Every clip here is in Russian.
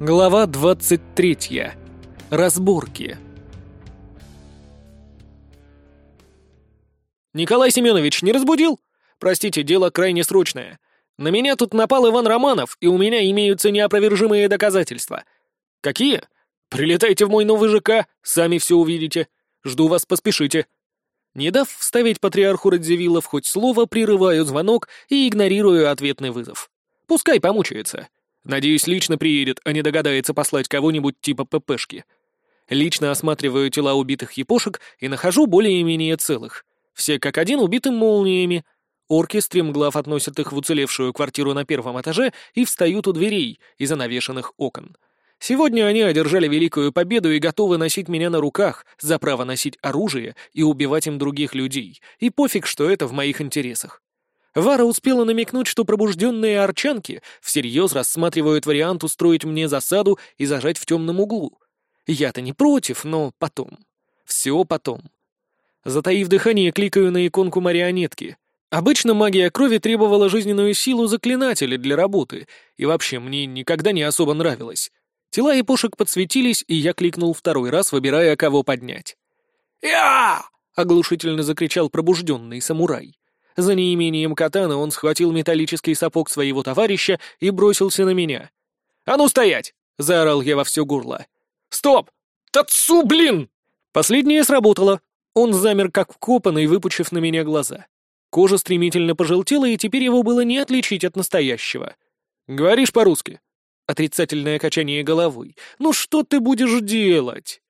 Глава 23. Разборки. «Николай Семенович, не разбудил? Простите, дело крайне срочное. На меня тут напал Иван Романов, и у меня имеются неопровержимые доказательства. Какие? Прилетайте в мой новый ЖК, сами все увидите. Жду вас, поспешите». Не дав вставить патриарху Радзивиллов хоть слово, прерываю звонок и игнорирую ответный вызов. Пускай помучается. Надеюсь, лично приедет, а не догадается послать кого-нибудь типа ППшки. Лично осматриваю тела убитых япошек и нахожу более-менее целых. Все как один убиты молниями. Орки стремглав относят их в уцелевшую квартиру на первом этаже и встают у дверей из-за навешанных окон. Сегодня они одержали великую победу и готовы носить меня на руках за право носить оружие и убивать им других людей. И пофиг, что это в моих интересах. Вара успела намекнуть, что пробужденные арчанки всерьез рассматривают вариант устроить мне засаду и зажать в темном углу. Я-то не против, но потом. Все потом. Затаив дыхание, кликаю на иконку марионетки. Обычно магия крови требовала жизненную силу заклинателя для работы, и вообще мне никогда не особо нравилось. Тела и пушек подсветились, и я кликнул второй раз, выбирая, кого поднять. «Я!» — оглушительно закричал пробужденный самурай. За неимением катана он схватил металлический сапог своего товарища и бросился на меня. «А ну стоять!» — заорал я во все горло. «Стоп! Тацу, блин!» Последнее сработало. Он замер как вкопанный, выпучив на меня глаза. Кожа стремительно пожелтела, и теперь его было не отличить от настоящего. «Говоришь по-русски?» Отрицательное качание головой. «Ну что ты будешь делать?»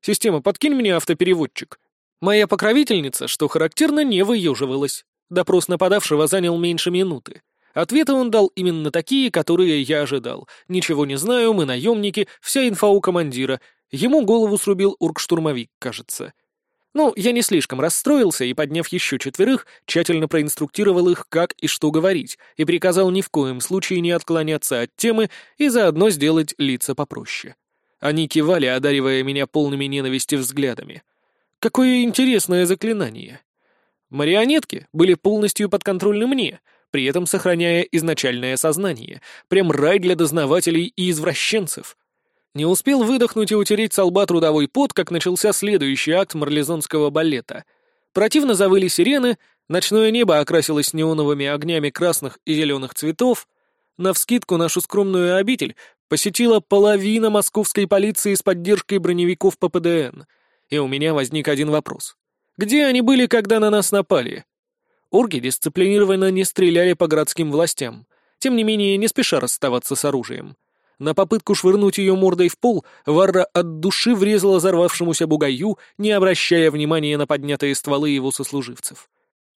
«Система, подкинь мне автопереводчик». Моя покровительница, что характерно, не выеживалась. Допрос нападавшего занял меньше минуты. Ответы он дал именно такие, которые я ожидал. Ничего не знаю, мы наемники, вся инфа у командира. Ему голову срубил уркштурмовик, кажется. Ну, я не слишком расстроился и, подняв еще четверых, тщательно проинструктировал их, как и что говорить, и приказал ни в коем случае не отклоняться от темы и заодно сделать лица попроще. Они кивали, одаривая меня полными ненависти взглядами. Какое интересное заклинание. Марионетки были полностью подконтрольны мне, при этом сохраняя изначальное сознание. Прям рай для дознавателей и извращенцев. Не успел выдохнуть и утереть со лба трудовой пот, как начался следующий акт марлезонского балета. Противно завыли сирены, ночное небо окрасилось неоновыми огнями красных и зеленых цветов. Навскидку нашу скромную обитель посетила половина московской полиции с поддержкой броневиков ППДН. И у меня возник один вопрос. Где они были, когда на нас напали? Орги дисциплинированно не стреляли по городским властям, тем не менее не спеша расставаться с оружием. На попытку швырнуть ее мордой в пол, Варра от души врезала взорвавшемуся бугаю, не обращая внимания на поднятые стволы его сослуживцев.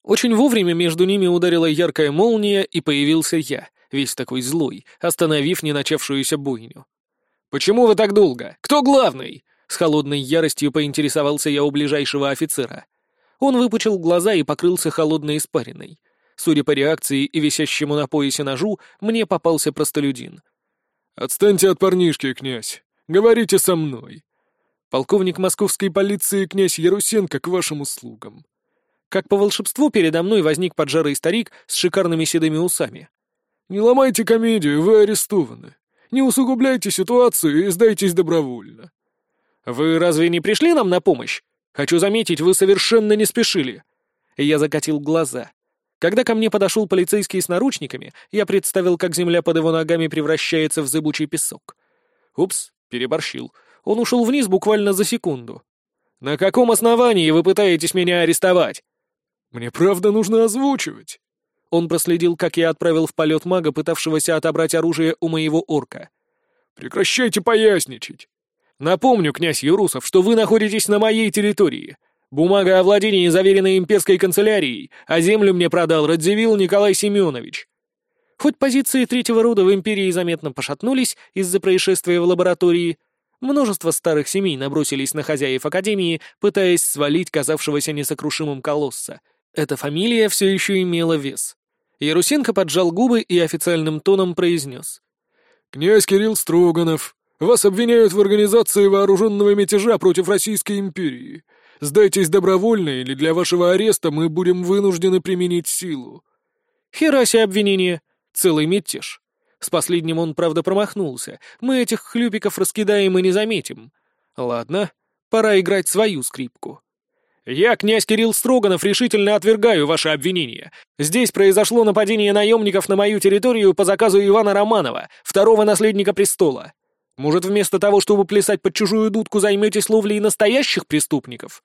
Очень вовремя между ними ударила яркая молния, и появился я, весь такой злой, остановив не начавшуюся бойню. «Почему вы так долго? Кто главный?» С холодной яростью поинтересовался я у ближайшего офицера. Он выпучил глаза и покрылся холодной испариной. Судя по реакции и висящему на поясе ножу, мне попался простолюдин. «Отстаньте от парнишки, князь. Говорите со мной. Полковник московской полиции князь Ярусенко к вашим услугам». Как по волшебству передо мной возник поджарый старик с шикарными седыми усами. «Не ломайте комедию, вы арестованы. Не усугубляйте ситуацию и сдайтесь добровольно. «Вы разве не пришли нам на помощь? Хочу заметить, вы совершенно не спешили». Я закатил глаза. Когда ко мне подошел полицейский с наручниками, я представил, как земля под его ногами превращается в зыбучий песок. Упс, переборщил. Он ушел вниз буквально за секунду. «На каком основании вы пытаетесь меня арестовать?» «Мне правда нужно озвучивать». Он проследил, как я отправил в полет мага, пытавшегося отобрать оружие у моего орка. «Прекращайте поясничать. Напомню, князь Юрусов, что вы находитесь на моей территории. Бумага о владении заверена имперской канцелярией, а землю мне продал Радзивилл Николай Семенович. Хоть позиции третьего рода в империи заметно пошатнулись из-за происшествия в лаборатории, множество старых семей набросились на хозяев Академии, пытаясь свалить казавшегося несокрушимым колосса. Эта фамилия все еще имела вес. Ярусенко поджал губы и официальным тоном произнес. «Князь Кирилл Строганов, вас обвиняют в организации вооруженного мятежа против Российской империи. Сдайтесь добровольно, или для вашего ареста мы будем вынуждены применить силу». «Хераси обвинение. Целый мятеж. С последним он, правда, промахнулся. Мы этих хлюпиков раскидаем и не заметим. Ладно, пора играть свою скрипку. «Я, князь Кирилл Строганов, решительно отвергаю ваше обвинение. Здесь произошло нападение наемников на мою территорию по заказу Ивана Романова, второго наследника престола. Может, вместо того, чтобы плясать под чужую дудку, займетесь ловлей настоящих преступников?»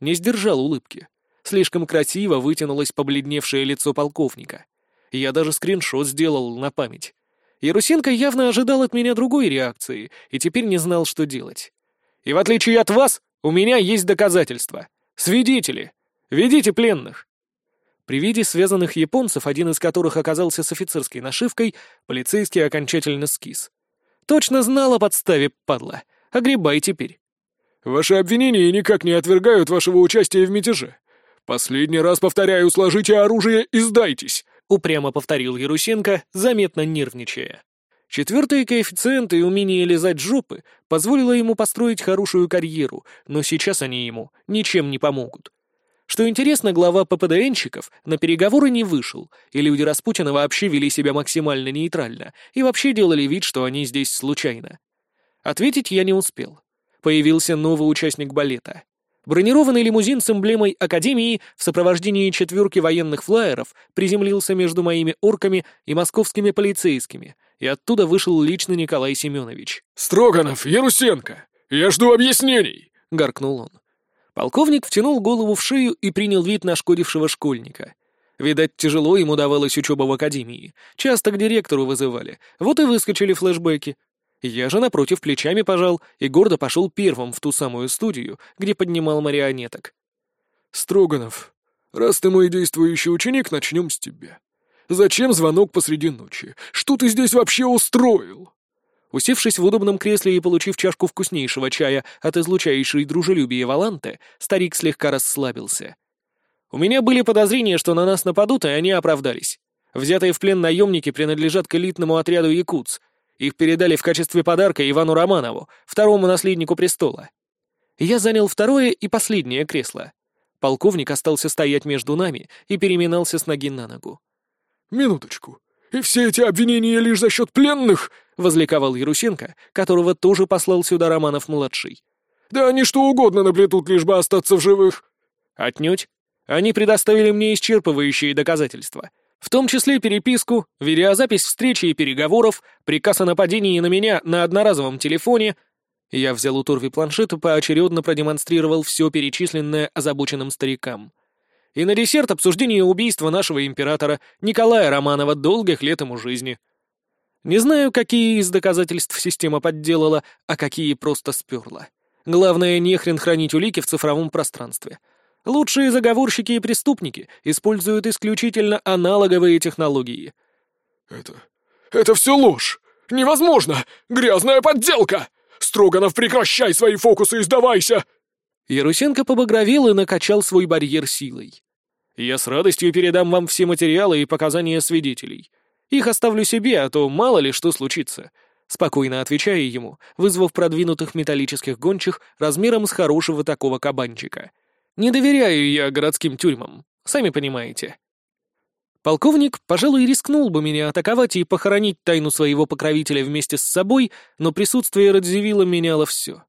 Не сдержал улыбки. Слишком красиво вытянулось побледневшее лицо полковника. Я даже скриншот сделал на память. Ярусенко явно ожидал от меня другой реакции и теперь не знал, что делать. «И в отличие от вас, у меня есть доказательства. Свидетели! Ведите пленных!» При виде связанных японцев, один из которых оказался с офицерской нашивкой, полицейский окончательно скис. Точно знал о подставе, падла. Огребай теперь. «Ваши обвинения никак не отвергают вашего участия в мятеже. Последний раз повторяю, сложите оружие и сдайтесь!» — упрямо повторил Ярусенко, заметно нервничая. Четвертые коэффициенты и умение лизать жопы позволило ему построить хорошую карьеру, но сейчас они ему ничем не помогут. Что интересно, глава ППДНщиков на переговоры не вышел, и люди Распутина вообще вели себя максимально нейтрально и вообще делали вид, что они здесь случайно. Ответить я не успел. Появился новый участник балета. Бронированный лимузин с эмблемой Академии в сопровождении четверки военных флайеров приземлился между моими орками и московскими полицейскими, и оттуда вышел лично Николай Семенович. «Строганов, Ярусенко, я жду объяснений!» — гаркнул он. Полковник втянул голову в шею и принял вид нашкодившего школьника. Видать, тяжело ему давалась учеба в академии. Часто к директору вызывали. Вот и выскочили флешбеки. Я же, напротив, плечами пожал и гордо пошел первым в ту самую студию, где поднимал марионеток. «Строганов, раз ты мой действующий ученик, начнем с тебя. Зачем звонок посреди ночи? Что ты здесь вообще устроил?» Усевшись в удобном кресле и получив чашку вкуснейшего чая от излучающей дружелюбие Валанты, старик слегка расслабился. «У меня были подозрения, что на нас нападут, и они оправдались. Взятые в плен наемники принадлежат к элитному отряду якутс. Их передали в качестве подарка Ивану Романову, второму наследнику престола. Я занял второе и последнее кресло. Полковник остался стоять между нами и переминался с ноги на ногу. «Минуточку. И все эти обвинения лишь за счет пленных?» — возликовал Ярусенко, которого тоже послал сюда Романов-младший. «Да они что угодно наплетут, лишь бы остаться в живых». «Отнюдь. Они предоставили мне исчерпывающие доказательства. В том числе переписку, видеозапись встречи и переговоров, приказ о нападении на меня на одноразовом телефоне». Я взял у Торви планшет и поочередно продемонстрировал все перечисленное озабоченным старикам. И на десерт обсуждение убийства нашего императора Николая Романова долгих лет ему жизни. Не знаю, какие из доказательств система подделала, а какие просто сперла. Главное, не хрен хранить улики в цифровом пространстве. Лучшие заговорщики и преступники используют исключительно аналоговые технологии. «Это... это все ложь! Невозможно! Грязная подделка! Строганов, прекращай свои фокусы и сдавайся!» Ярусенко побагровел и накачал свой барьер силой. «Я с радостью передам вам все материалы и показания свидетелей. Их оставлю себе, а то мало ли что случится», — спокойно отвечая ему, вызвав продвинутых металлических гончих размером с хорошего такого кабанчика. «Не доверяю я городским тюрьмам, сами понимаете». Полковник, пожалуй, рискнул бы меня атаковать и похоронить тайну своего покровителя вместе с собой, но присутствие Радзивилла меняло все.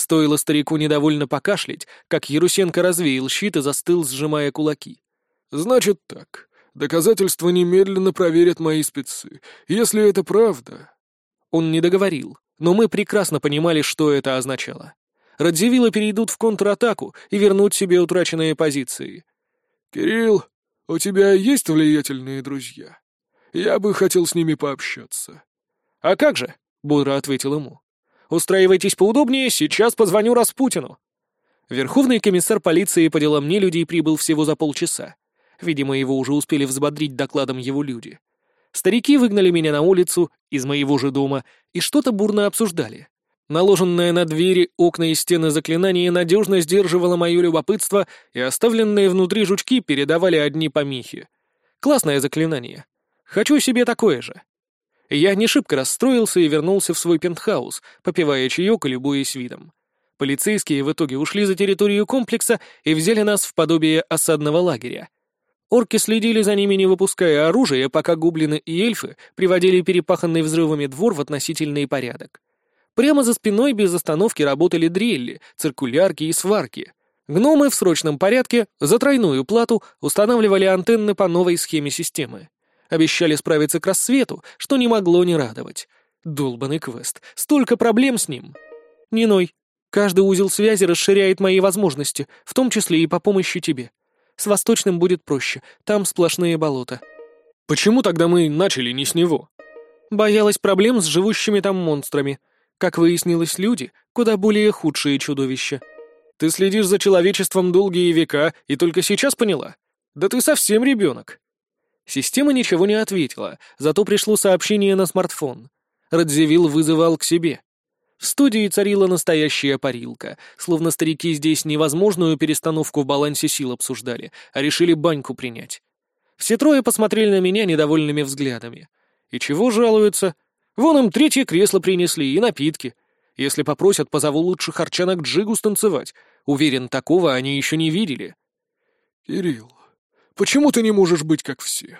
Стоило старику недовольно покашлять, как Ярусенко развеял щит и застыл, сжимая кулаки. «Значит так. Доказательства немедленно проверят мои спецы. Если это правда...» Он не договорил, но мы прекрасно понимали, что это означало. Радзивиллы перейдут в контратаку и вернут себе утраченные позиции. «Кирилл, у тебя есть влиятельные друзья? Я бы хотел с ними пообщаться». «А как же?» — бодро ответил ему. Устраивайтесь поудобнее, сейчас позвоню Распутину». Верховный комиссар полиции по делам нелюдей прибыл всего за полчаса. Видимо, его уже успели взбодрить докладом его люди. Старики выгнали меня на улицу, из моего же дома, и что-то бурно обсуждали. Наложенное на двери, окна и стены заклинание надежно сдерживало мое любопытство, и оставленные внутри жучки передавали одни помехи. Классное заклинание. Хочу себе такое же. Я не шибко расстроился и вернулся в свой пентхаус, попивая чаек и любуясь видом. Полицейские в итоге ушли за территорию комплекса и взяли нас в подобие осадного лагеря. Орки следили за ними, не выпуская оружия, пока гоблины и эльфы приводили перепаханный взрывами двор в относительный порядок. Прямо за спиной без остановки работали дрелли, циркулярки и сварки. Гномы в срочном порядке за тройную плату устанавливали антенны по новой схеме системы. Обещали справиться к рассвету, что не могло не радовать. Долбанный квест. Столько проблем с ним. Ниной, каждый узел связи расширяет мои возможности, в том числе и по помощи тебе. С Восточным будет проще, там сплошные болота. Почему тогда мы начали не с него? Боялась проблем с живущими там монстрами. Как выяснилось, люди — куда более худшие чудовища. Ты следишь за человечеством долгие века и только сейчас поняла? Да ты совсем ребенок. Система ничего не ответила, зато пришло сообщение на смартфон. Радзивилл вызывал к себе. В студии царила настоящая парилка, словно старики здесь невозможную перестановку в балансе сил обсуждали, а решили баньку принять. Все трое посмотрели на меня недовольными взглядами. И чего жалуются? Вон им третье кресло принесли и напитки. Если попросят, позову лучше харчанок Джигу станцевать. Уверен, такого они еще не видели. «Кирилл, почему ты не можешь быть как все?»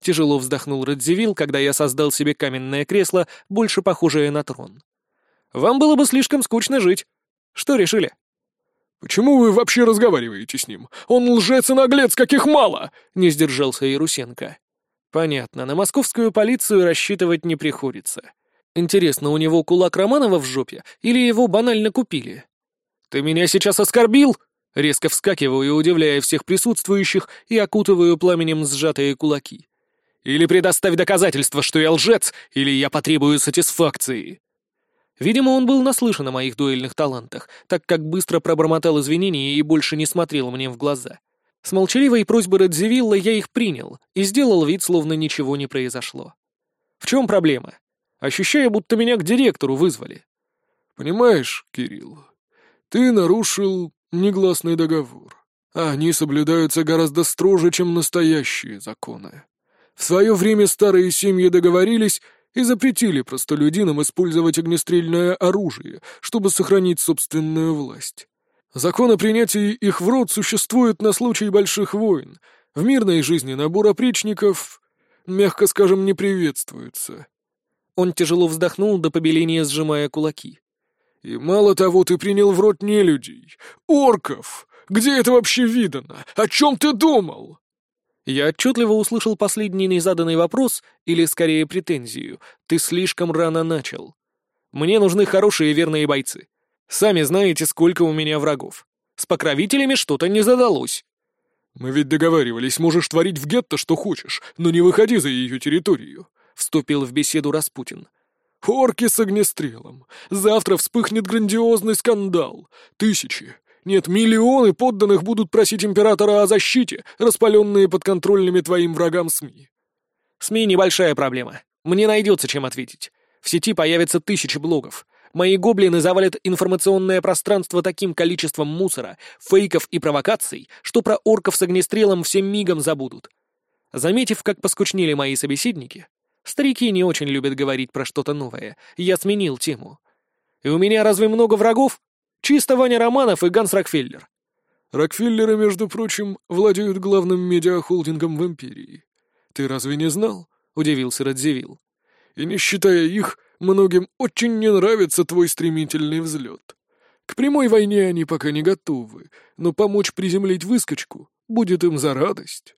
Тяжело вздохнул Радзивилл, когда я создал себе каменное кресло, больше похожее на трон. «Вам было бы слишком скучно жить. Что решили?» «Почему вы вообще разговариваете с ним? Он лжец и наглец, каких мало!» — не сдержался Ярусенко. «Понятно, на московскую полицию рассчитывать не приходится. Интересно, у него кулак Романова в жопе или его банально купили? «Ты меня сейчас оскорбил?» Резко вскакиваю, удивляя всех присутствующих, и окутываю пламенем сжатые кулаки. «Или предоставь доказательства, что я лжец, или я потребую сатисфакции!» Видимо, он был наслышан о моих дуэльных талантах, так как быстро пробормотал извинения и больше не смотрел мне в глаза. С молчаливой просьбой Радзивилла я их принял и сделал вид, словно ничего не произошло. В чем проблема? ощущая, будто меня к директору вызвали. «Понимаешь, Кирилл, ты нарушил негласный договор, они соблюдаются гораздо строже, чем настоящие законы. В свое время старые семьи договорились и запретили простолюдинам использовать огнестрельное оружие, чтобы сохранить собственную власть. Закон о принятии их в рот существует на случай больших войн. В мирной жизни набор опричников, мягко скажем, не приветствуется. Он тяжело вздохнул до побеления, сжимая кулаки. «И мало того, ты принял в рот не людей, орков! Где это вообще видано? О чем ты думал?» Я отчетливо услышал последний незаданный вопрос, или скорее претензию. «Ты слишком рано начал. Мне нужны хорошие верные бойцы. Сами знаете, сколько у меня врагов. С покровителями что-то не задалось». «Мы ведь договаривались, можешь творить в гетто что хочешь, но не выходи за ее территорию вступил в беседу Распутин. «Орки с огнестрелом. Завтра вспыхнет грандиозный скандал. Тысячи, нет, миллионы подданных будут просить императора о защите, распаленные подконтрольными твоим врагам СМИ». «СМИ — небольшая проблема. Мне найдется чем ответить. В сети появятся тысячи блогов. Мои гоблины завалят информационное пространство таким количеством мусора, фейков и провокаций, что про орков с огнестрелом всем мигом забудут. Заметив, как поскучнели мои собеседники, Старики не очень любят говорить про что-то новое. Я сменил тему. И у меня разве много врагов? Чисто Ваня Романов и Ганс Рокфеллер. Рокфеллеры, между прочим, владеют главным медиахолдингом в империи. Ты разве не знал? Удивился Радзивилл. И не считая их, многим очень не нравится твой стремительный взлет. К прямой войне они пока не готовы, но помочь приземлить выскочку будет им за радость.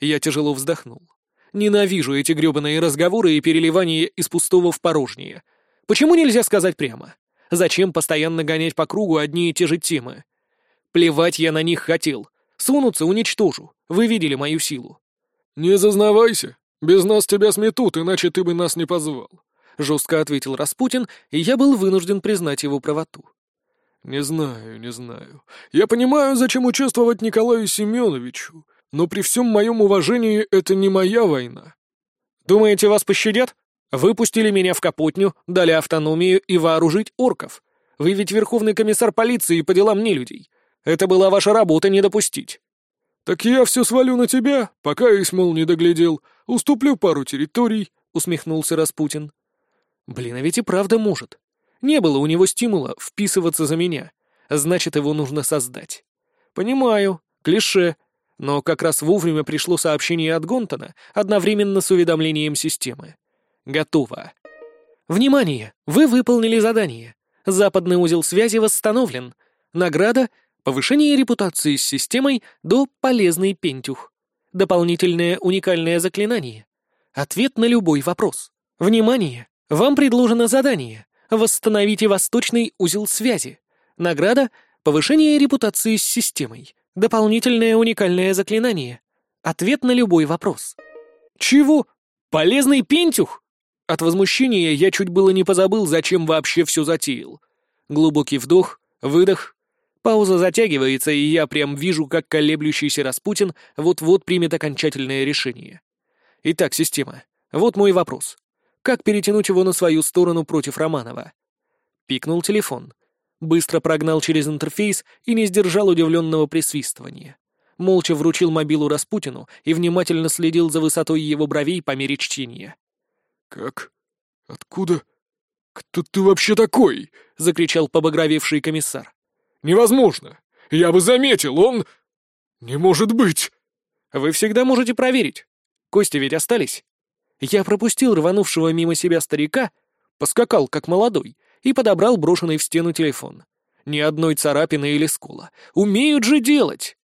Я тяжело вздохнул. Ненавижу эти грёбаные разговоры и переливание из пустого в порожнее. Почему нельзя сказать прямо? Зачем постоянно гонять по кругу одни и те же темы? Плевать я на них хотел. Сунуться уничтожу. Вы видели мою силу. «Не зазнавайся. Без нас тебя сметут, иначе ты бы нас не позвал», — жестко ответил Распутин, и я был вынужден признать его правоту. «Не знаю, не знаю. Я понимаю, зачем участвовать Николаю Семеновичу, но при всем моем уважении это не моя война. Думаете, вас пощадят? Выпустили меня в Капотню, дали автономию и вооружить орков. Вы ведь верховный комиссар полиции по делам нелюдей. Это была ваша работа не допустить. Так я все свалю на тебя, пока Исмол не доглядел. Уступлю пару территорий, усмехнулся Распутин. Блин, а ведь и правда может. Не было у него стимула вписываться за меня. Значит, его нужно создать. Понимаю, клише, Но как раз вовремя пришло сообщение от Гонтона, одновременно с уведомлением системы. Готово. Внимание! Вы выполнили задание. Западный узел связи восстановлен. Награда — повышение репутации с системой до «полезный пентюх». Дополнительное уникальное заклинание. Ответ на любой вопрос. Внимание! Вам предложено задание. Восстановите восточный узел связи. Награда — повышение репутации с системой. Дополнительное уникальное заклинание. Ответ на любой вопрос. Чего? Полезный пентюх? От возмущения я чуть было не позабыл, зачем вообще все затеял. Глубокий вдох, выдох. Пауза затягивается, и я прям вижу, как колеблющийся Распутин вот-вот примет окончательное решение. Итак, система. Вот мой вопрос. Как перетянуть его на свою сторону против Романова? Пикнул телефон быстро прогнал через интерфейс и не сдержал удивленного присвистывания. Молча вручил мобилу Распутину и внимательно следил за высотой его бровей по мере чтения. «Как? Откуда? Кто ты вообще такой?» — закричал побагровевший комиссар. «Невозможно! Я бы заметил, он... Не может быть!» «Вы всегда можете проверить. Кости ведь остались. Я пропустил рванувшего мимо себя старика, поскакал как молодой, и подобрал брошенный в стену телефон. Ни одной царапины или скола. Умеют же делать!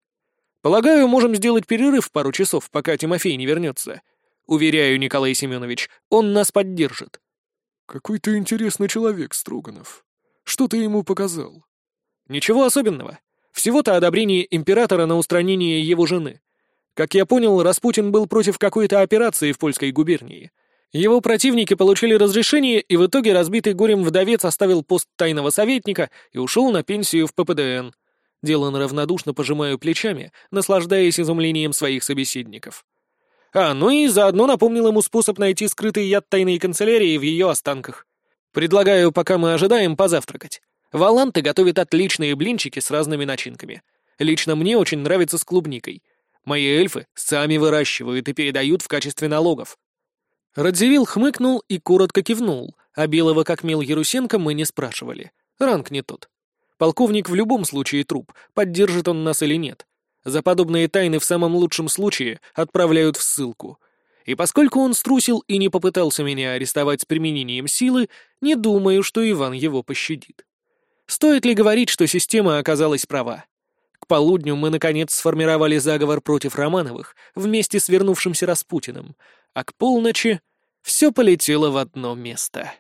Полагаю, можем сделать перерыв пару часов, пока Тимофей не вернется. Уверяю, Николай Семенович, он нас поддержит. Какой ты интересный человек, Строганов. Что ты ему показал? Ничего особенного. Всего-то одобрение императора на устранение его жены. Как я понял, Распутин был против какой-то операции в польской губернии. Его противники получили разрешение, и в итоге разбитый горем вдовец оставил пост тайного советника и ушел на пенсию в ППДН. Делан равнодушно пожимаю плечами, наслаждаясь изумлением своих собеседников. А, ну и заодно напомнил ему способ найти скрытый яд тайной канцелярии в ее останках. Предлагаю, пока мы ожидаем, позавтракать. Валанты готовят отличные блинчики с разными начинками. Лично мне очень нравится с клубникой. Мои эльфы сами выращивают и передают в качестве налогов. Радзивилл хмыкнул и коротко кивнул, а белого как мел Ярусенко мы не спрашивали. Ранг не тот. Полковник в любом случае труп, поддержит он нас или нет. За подобные тайны в самом лучшем случае отправляют в ссылку. И поскольку он струсил и не попытался меня арестовать с применением силы, не думаю, что Иван его пощадит. Стоит ли говорить, что система оказалась права? К полудню мы, наконец, сформировали заговор против Романовых вместе с вернувшимся Распутиным, а к полночи все полетело в одно место.